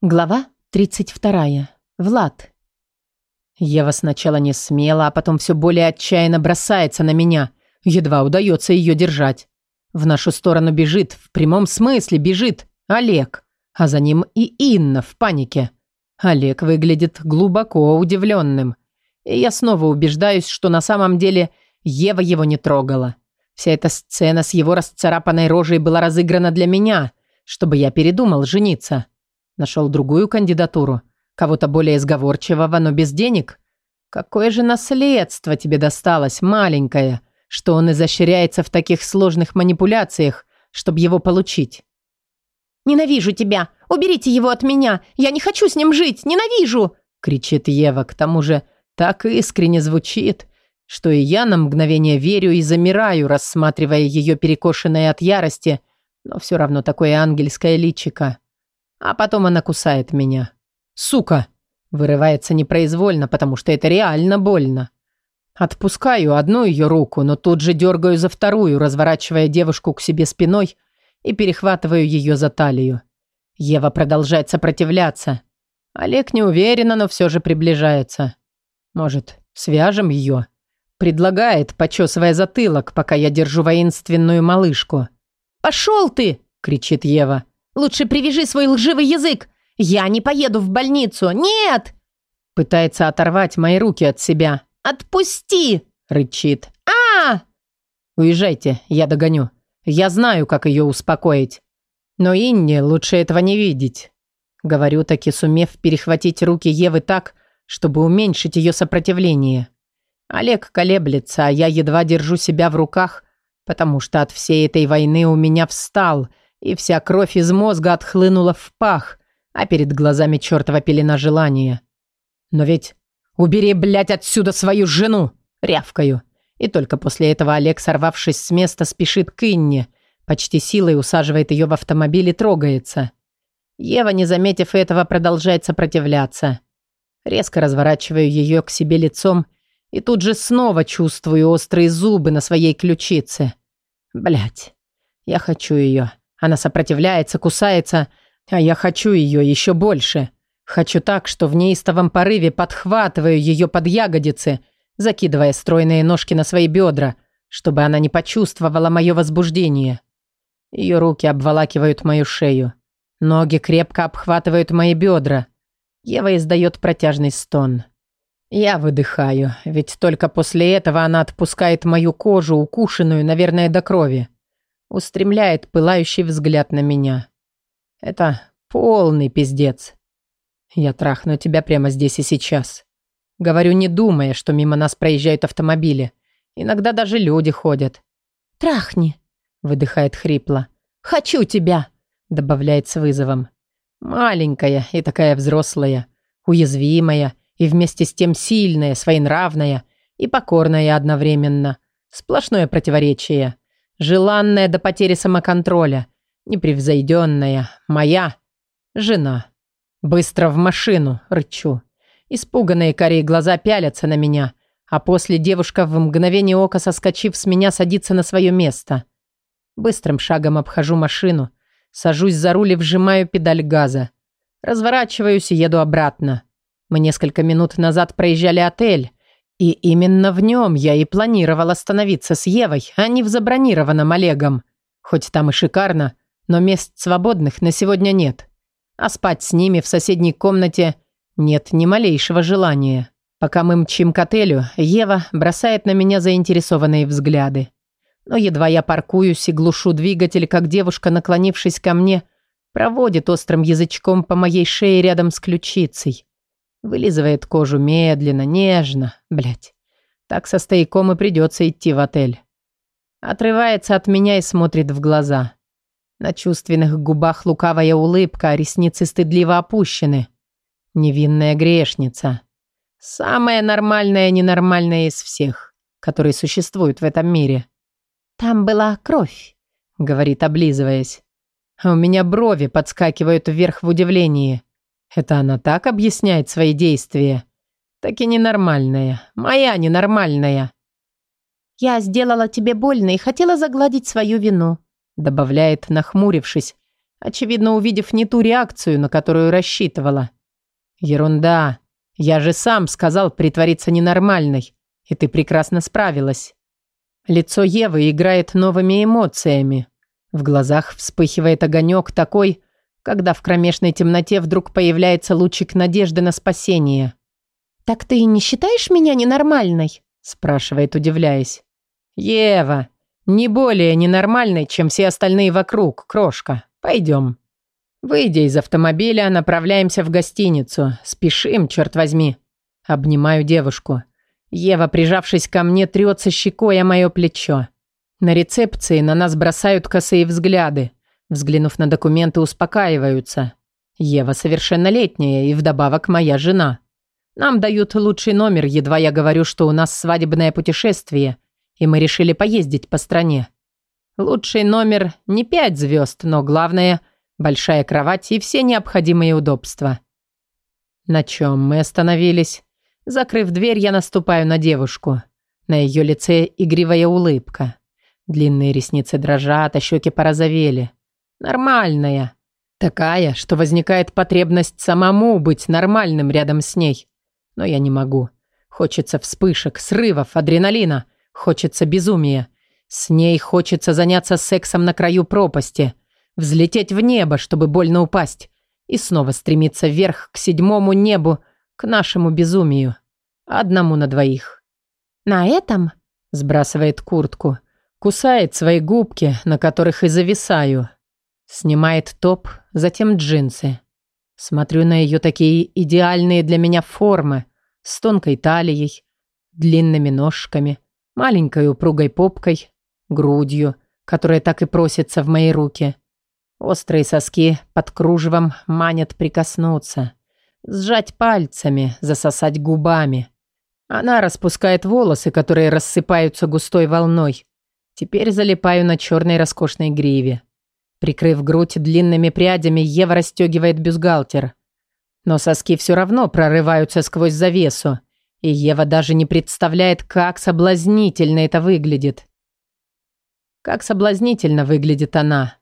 Глава 32. Влад. Ева сначала не смела, а потом все более отчаянно бросается на меня. Едва удается ее держать. В нашу сторону бежит, в прямом смысле бежит, Олег. А за ним и Инна в панике. Олег выглядит глубоко удивленным. И я снова убеждаюсь, что на самом деле Ева его не трогала. Вся эта сцена с его расцарапанной рожей была разыграна для меня, чтобы я передумал жениться. Нашел другую кандидатуру. Кого-то более изговорчивого, но без денег. Какое же наследство тебе досталось, маленькое, что он изощряется в таких сложных манипуляциях, чтобы его получить? «Ненавижу тебя! Уберите его от меня! Я не хочу с ним жить! Ненавижу!» кричит Ева, к тому же так искренне звучит, что и я на мгновение верю и замираю, рассматривая ее перекошенное от ярости, но все равно такое ангельское личико. А потом она кусает меня. Сука! Вырывается непроизвольно, потому что это реально больно. Отпускаю одну ее руку, но тут же дергаю за вторую, разворачивая девушку к себе спиной и перехватываю ее за талию. Ева продолжает сопротивляться. Олег не уверенно, но все же приближается. Может, свяжем ее? Предлагает, почесывая затылок, пока я держу воинственную малышку. «Пошел ты!» – кричит Ева. Лучше привяжи свой лживый язык! Я не поеду в больницу! Нет!» Пытается оторвать мои руки от себя. «Отпусти!» — рычит. а, «Уезжайте, я догоню. Я знаю, как ее успокоить. Но Инне лучше этого не видеть». Говорю таки, сумев перехватить руки Евы так, чтобы уменьшить ее сопротивление. Олег колеблется, а я едва держу себя в руках, потому что от всей этой войны у меня встал – и вся кровь из мозга отхлынула в пах, а перед глазами чертова пелена желания. Но ведь «Убери, блядь, отсюда свою жену!» — рявкаю. И только после этого Олег, сорвавшись с места, спешит к Инне, почти силой усаживает ее в автомобиль и трогается. Ева, не заметив этого, продолжает сопротивляться. Резко разворачиваю ее к себе лицом и тут же снова чувствую острые зубы на своей ключице. Блять, я хочу ее. Она сопротивляется, кусается, а я хочу ее еще больше. Хочу так, что в неистовом порыве подхватываю ее под ягодицы, закидывая стройные ножки на свои бедра, чтобы она не почувствовала мое возбуждение. Ее руки обволакивают мою шею. Ноги крепко обхватывают мои бедра. Ева издает протяжный стон. Я выдыхаю, ведь только после этого она отпускает мою кожу, укушенную, наверное, до крови устремляет пылающий взгляд на меня. Это полный пиздец. Я трахну тебя прямо здесь и сейчас. Говорю, не думая, что мимо нас проезжают автомобили. Иногда даже люди ходят. «Трахни», — выдыхает хрипло. «Хочу тебя», — добавляет с вызовом. Маленькая и такая взрослая, уязвимая и вместе с тем сильная, своенравная и покорная одновременно. Сплошное противоречие. Желанная до потери самоконтроля, непревзойденная, моя жена. Быстро в машину, рычу. Испуганные корей глаза пялятся на меня, а после девушка в мгновение ока, соскочив с меня, садится на свое место. Быстрым шагом обхожу машину, сажусь за руль и вжимаю педаль газа. Разворачиваюсь и еду обратно. Мы несколько минут назад проезжали отель, и именно в нем я и планировал остановиться с Евой, а не в забронированном Олегом. Хоть там и шикарно, но мест свободных на сегодня нет. А спать с ними в соседней комнате нет ни малейшего желания. Пока мы мчим к отелю, Ева бросает на меня заинтересованные взгляды. Но едва я паркуюсь и глушу двигатель, как девушка, наклонившись ко мне, проводит острым язычком по моей шее рядом с ключицей. Вылизывает кожу медленно, нежно. Блять. Так со стояком и придется идти в отель. Отрывается от меня и смотрит в глаза. На чувственных губах лукавая улыбка, а ресницы стыдливо опущены. Невинная грешница. Самая нормальная ненормальная из всех, которые существуют в этом мире. «Там была кровь», — говорит, облизываясь. А у меня брови подскакивают вверх в удивлении. Это она так объясняет свои действия? Так и ненормальная. Моя ненормальная. «Я сделала тебе больно и хотела загладить свою вину», добавляет, нахмурившись, очевидно, увидев не ту реакцию, на которую рассчитывала. «Ерунда. Я же сам сказал притвориться ненормальной, и ты прекрасно справилась». Лицо Евы играет новыми эмоциями. В глазах вспыхивает огонек такой, когда в кромешной темноте вдруг появляется лучик надежды на спасение. «Так ты и не считаешь меня ненормальной?» спрашивает, удивляясь. «Ева, не более ненормальной, чем все остальные вокруг, крошка. Пойдем». Выйдя из автомобиля, направляемся в гостиницу. Спешим, черт возьми. Обнимаю девушку. Ева, прижавшись ко мне, трется щекой о мое плечо. На рецепции на нас бросают косые взгляды. Взглянув на документы, успокаиваются. Ева совершеннолетняя и вдобавок моя жена. Нам дают лучший номер, едва я говорю, что у нас свадебное путешествие, и мы решили поездить по стране. Лучший номер не пять звезд, но главное – большая кровать и все необходимые удобства. На чем мы остановились? Закрыв дверь, я наступаю на девушку. На ее лице игривая улыбка. Длинные ресницы дрожат, а щеки порозовели. Нормальная. Такая, что возникает потребность самому быть нормальным рядом с ней. Но я не могу. Хочется вспышек, срывов, адреналина. Хочется безумия. С ней хочется заняться сексом на краю пропасти. Взлететь в небо, чтобы больно упасть. И снова стремиться вверх, к седьмому небу, к нашему безумию. Одному на двоих. «На этом?» – сбрасывает куртку. Кусает свои губки, на которых и зависаю. Снимает топ, затем джинсы. Смотрю на ее такие идеальные для меня формы, с тонкой талией, длинными ножками, маленькой упругой попкой, грудью, которая так и просится в мои руки. Острые соски под кружевом манят прикоснуться, сжать пальцами, засосать губами. Она распускает волосы, которые рассыпаются густой волной. Теперь залипаю на черной роскошной гриве. Прикрыв грудь длинными прядями, Ева расстегивает бюстгальтер. Но соски все равно прорываются сквозь завесу, и Ева даже не представляет, как соблазнительно это выглядит. Как соблазнительно выглядит она.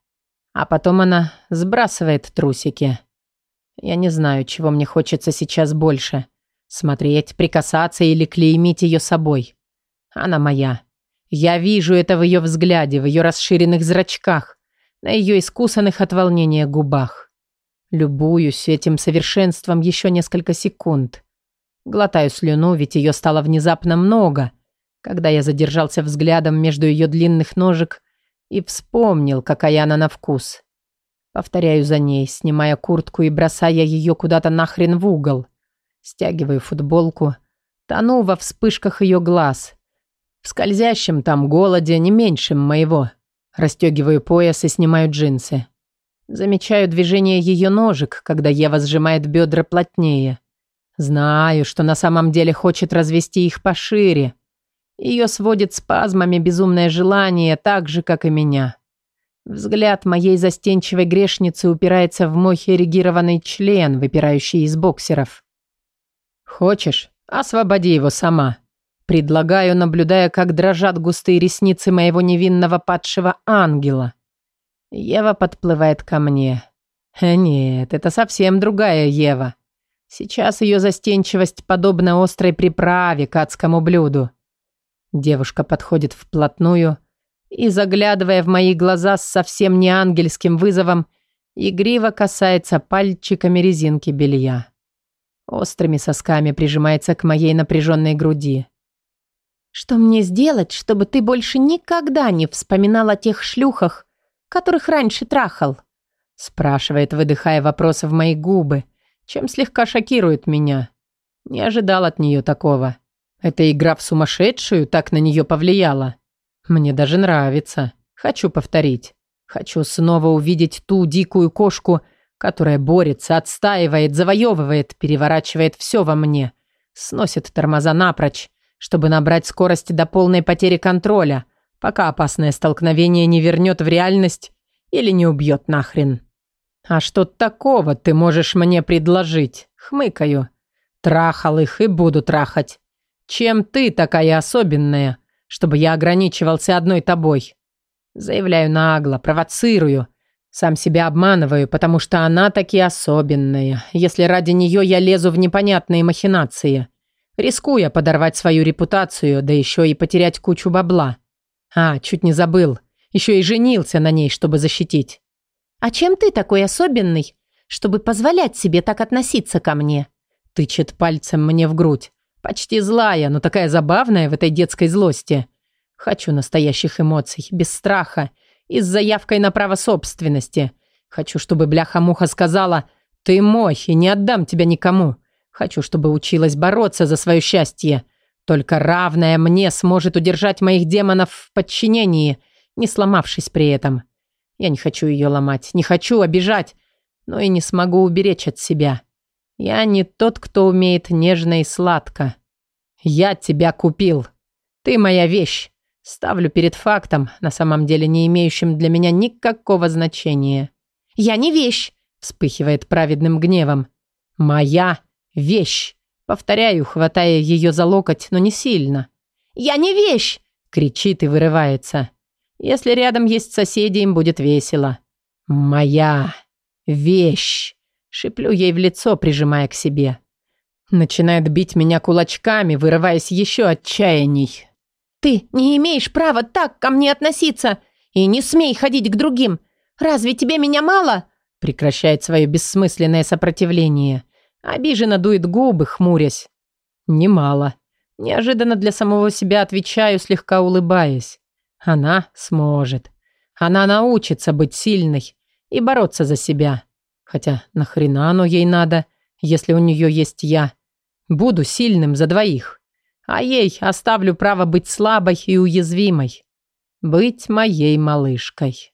А потом она сбрасывает трусики. Я не знаю, чего мне хочется сейчас больше. Смотреть, прикасаться или клеймить ее собой. Она моя. Я вижу это в ее взгляде, в ее расширенных зрачках на ее искусанных от волнения губах. Любуюсь этим совершенством еще несколько секунд. Глотаю слюну, ведь ее стало внезапно много, когда я задержался взглядом между ее длинных ножек и вспомнил, какая она на вкус. Повторяю за ней, снимая куртку и бросая ее куда-то нахрен в угол. Стягиваю футболку, тону во вспышках ее глаз. В скользящем там голоде не меньшем моего. Растегиваю пояс и снимаю джинсы. Замечаю движение ее ножек, когда Ева сжимает бедра плотнее. Знаю, что на самом деле хочет развести их пошире. Ее сводит спазмами безумное желание, так же, как и меня. Взгляд моей застенчивой грешницы упирается в мой эрегированный член, выпирающий из боксеров. «Хочешь? Освободи его сама», Предлагаю, наблюдая, как дрожат густые ресницы моего невинного падшего ангела. Ева подплывает ко мне. Э, нет, это совсем другая Ева. Сейчас ее застенчивость подобна острой приправе к адскому блюду. Девушка подходит вплотную и, заглядывая в мои глаза с совсем не ангельским вызовом, игриво касается пальчиками резинки белья. Острыми сосками прижимается к моей напряженной груди. Что мне сделать, чтобы ты больше никогда не вспоминал о тех шлюхах, которых раньше трахал?» Спрашивает, выдыхая вопросы в мои губы, чем слегка шокирует меня. Не ожидал от нее такого. Эта игра в сумасшедшую так на нее повлияла. Мне даже нравится. Хочу повторить. Хочу снова увидеть ту дикую кошку, которая борется, отстаивает, завоевывает, переворачивает все во мне. Сносит тормоза напрочь чтобы набрать скорость до полной потери контроля, пока опасное столкновение не вернет в реальность или не убьет нахрен. «А что такого ты можешь мне предложить?» — хмыкаю. «Трахал их и буду трахать. Чем ты такая особенная, чтобы я ограничивался одной тобой?» Заявляю нагло, провоцирую. Сам себя обманываю, потому что она таки особенная, если ради нее я лезу в непонятные махинации рискуя подорвать свою репутацию, да еще и потерять кучу бабла. А, чуть не забыл. Еще и женился на ней, чтобы защитить. «А чем ты такой особенный, чтобы позволять себе так относиться ко мне?» Тычет пальцем мне в грудь. Почти злая, но такая забавная в этой детской злости. Хочу настоящих эмоций, без страха и с заявкой на право собственности. Хочу, чтобы бляха-муха сказала «Ты мой, и не отдам тебя никому». Хочу, чтобы училась бороться за свое счастье. Только равная мне сможет удержать моих демонов в подчинении, не сломавшись при этом. Я не хочу ее ломать, не хочу обижать, но и не смогу уберечь от себя. Я не тот, кто умеет нежно и сладко. Я тебя купил. Ты моя вещь. Ставлю перед фактом, на самом деле не имеющим для меня никакого значения. «Я не вещь!» – вспыхивает праведным гневом. «Моя «Вещь!» — повторяю, хватая ее за локоть, но не сильно. «Я не вещь!» — кричит и вырывается. «Если рядом есть соседи, им будет весело». «Моя вещь!» — шиплю ей в лицо, прижимая к себе. Начинает бить меня кулачками, вырываясь еще отчаяний. «Ты не имеешь права так ко мне относиться и не смей ходить к другим. Разве тебе меня мало?» Прекращает свое бессмысленное сопротивление. Обиженно дует губы, хмурясь. Немало. Неожиданно для самого себя отвечаю, слегка улыбаясь. Она сможет. Она научится быть сильной и бороться за себя. Хотя нахрена оно ей надо, если у нее есть я. Буду сильным за двоих. А ей оставлю право быть слабой и уязвимой. Быть моей малышкой.